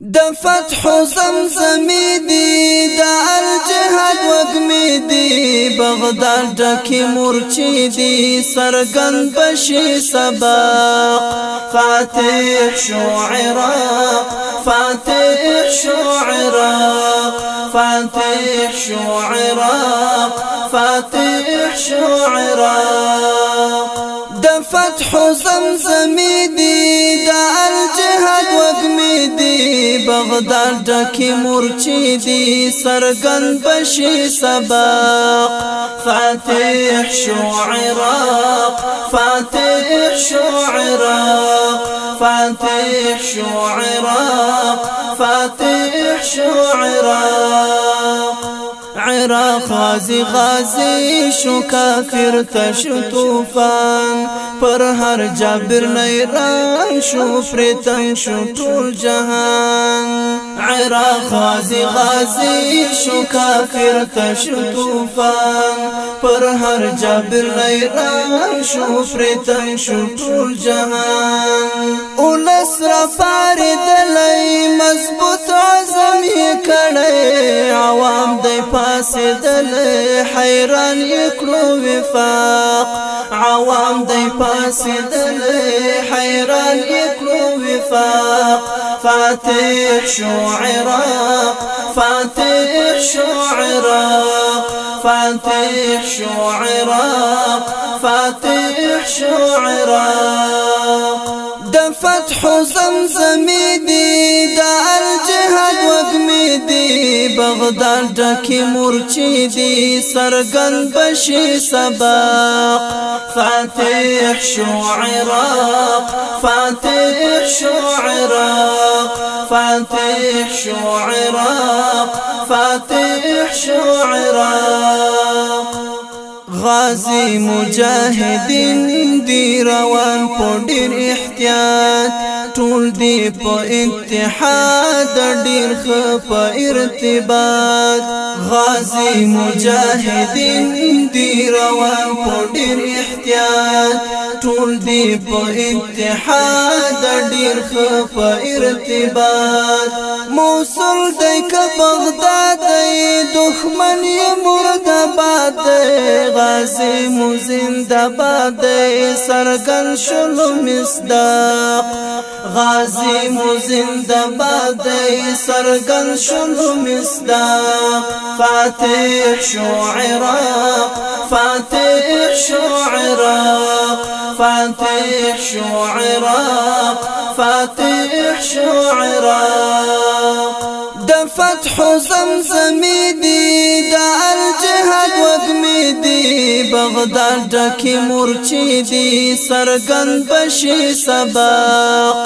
د فتح زمزمی دی د الجهاد وګمی دی بغداد ډکی مورچی دی سرګن بشي سبق. فاتح شو عراق فاتح شو عراق فاتح شو عراق فاتح شو عراق د فتح زمزمی دی د بغداد ډکی مورچی دی سرګن بشي سبق. فاتح شو عراق فاتح شو عراق فاتح شو عراق فاتح شو عراق عراق غازی غازی شو کافر تشو توفان پر هر جابر نیران شو پریتن شو ټول جهان عراق غازی غازی شو کافر تشو توفان پر هر جابر نیران شو پریتن شو ټول جهان. اولس را پار دلای مضبوط کړي عوام دی پاسدل حیران یکلو وفاق. عوام دی پاسدل حیران یکلو وفاق فاتح شو عراق فاتح شو عراق فاتح شو عراق فاتح شو عراق د فتح زمزمی دی د الجهاد وګمی دی بغداد ډکی مورچی دی سرګن بشي سبق فاتح شو عراق فاتح شو عراق فاتح شو عراق فاتح شو عراق غازی مجاهدین دی روان په ډیر احتیاط ټول دی په اتحاد ډیر خ په ارتباط۔ غازی مجاهدین دی روان په ډیر احتیاط ټول دی په اتحاد ډیر خ په ارتباط۔ موصل دی ک بغداد دی دښمن یې مرتبات دی۔ غازی مو زندباد سرګن شلو مصداق. غازی مو زندباد سرګن شلو مصداق. فاتح شو عراق فاتح شو عراق فاتح شو عراق فاتح شو عراق د فتح زمزمی دی د الجهاد وګمی دی بغداد ډکی مورچی دی سرګن بشي سبق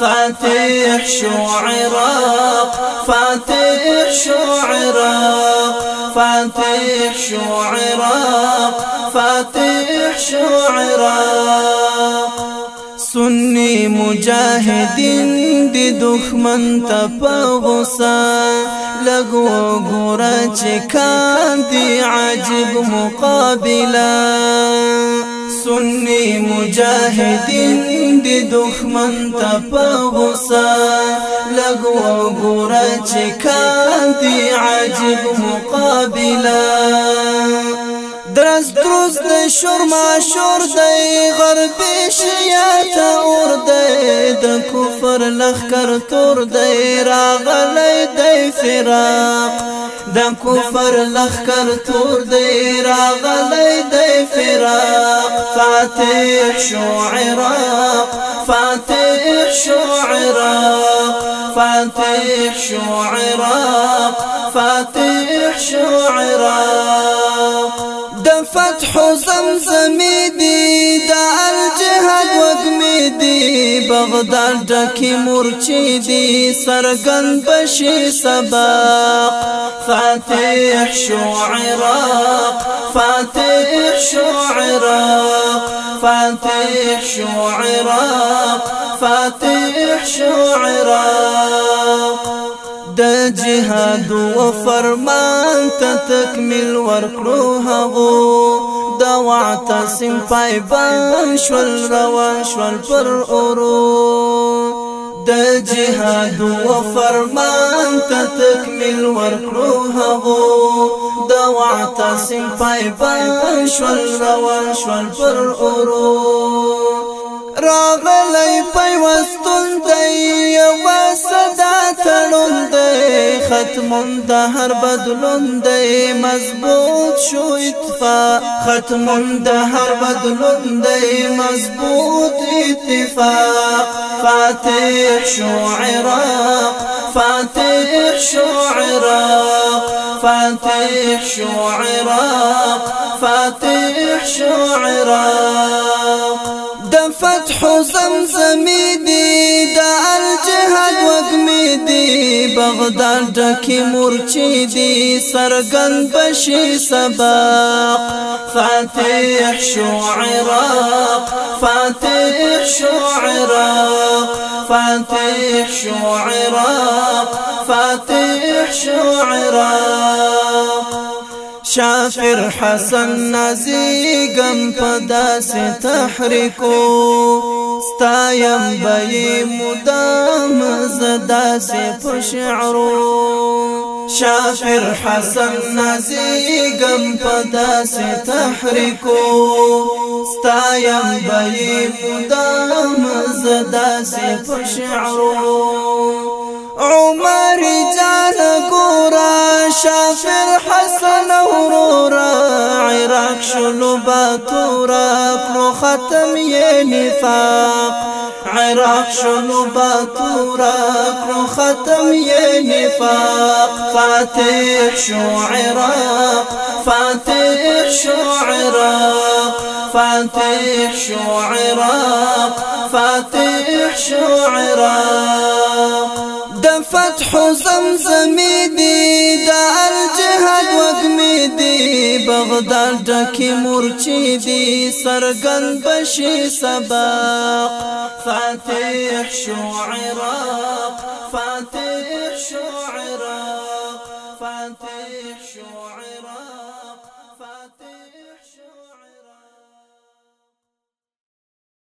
فاتح شو عراق فاتح شو عراق فاتح شو عراق فاتح شو عراق سنی مجاهدین دی دښمن ته په غوسه لګو ګور چې کان دی عجب مقابله سنی مجاهدین دی دښمن ته په غوسه لګو ګور چې کان دی عجب مقابله درس دروس د شور ما شور دی غرب شیا ته اور دی. د کفر لخر تور دی راغلی دی فراق. د کفر لخر تور دی راغلی دی فراق. فاتح شو عراق فاتح شو عراق فاتح شو عراق فاتح شو عراق فتح زمزمی دی د الجهاد وګمی دی بغداد ډکی مورچی دی سرګن بشي سبق فاتح شو عراق فاتح شو عراق فاتح شو عراق فاتح شو عراق د جهاد و فرمان ته تکمیل ورکړو هغو. د واعتصم پای بان شول روان شول پر اورو. د جهاد و فرمان ته تکمیل ورکړو هغو. د واعتصم پای پای شول روان شول پر اورو. راغلی پیوستون دی یو صدا تړون دی. ختم د هر بدلون دی. مضبوط شو اتفاق ختم د هر بدلون دی. مضبوط اتفاق. فاتح شو عراق فاتح شو عراق فاتح شو عراق فاتح شو عراق د فتح زمزمي دي د الجهاد وګمي دي بغداد ډکی مورچي دي سرګن بشي سباق. فاتح شو عراق فاتح شو عراق فاتح شو عراق فاتح شو عراق شافر حسن نازی گم پدا سے تحریکو. ستایم بی مدام زدا سے پشعرو شافر حسن نازی گم پدا سے تحریکو. ستایم بی مدام زدا سے پشعرو عمر شافر حسن ورورا عراق شلو باتورا کلو ختم یې نفاق. عراق شلو باتورا کلو ختم یې نفاق. فاتح شو عراق فاتح شو عراق. فاتح شو عراق فاتح شو عراق. فتح زمزمي دي د الجهاد وګمي دي بغداد ډکی مورچي دي سرګن بشي سباق. فاتح شو عراق فاتح شو عراق